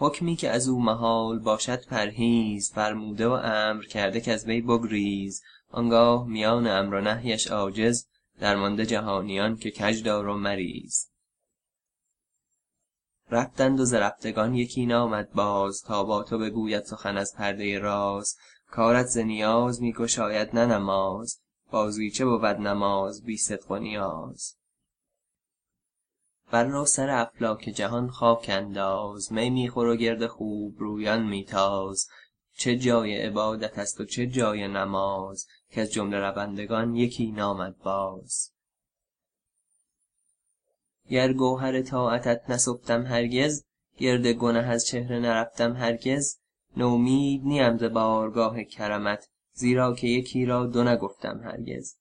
حکمی که از او محال باشد پرهیز فرموده و امر کرده کز وی بگریز. آنگاه میان امر و نهیش عاجز درمانده جهانیان که کژ دار و مریز. رفتند و ز رفتگان یکی نامد باز. تا با تو بگوید سخن از پرده راز. کارت ز نیاز می گشاید نه نماز. بازیچه بود نماز بی صدق و نیاز. بررو سر افلاک جهان خاک انداز می می خور و گرد خوبرویان می تاز چه جای عبادت است و چه جای نماز کز جمله روندگان یکی نامد باز. گر گوهر طاعتت نسفتم هرگز گرد گنه از چهره نرفتم هرگز نومید نیم ز بارگاه کرمت زیرا که یکی را دو نگفتم هرگز.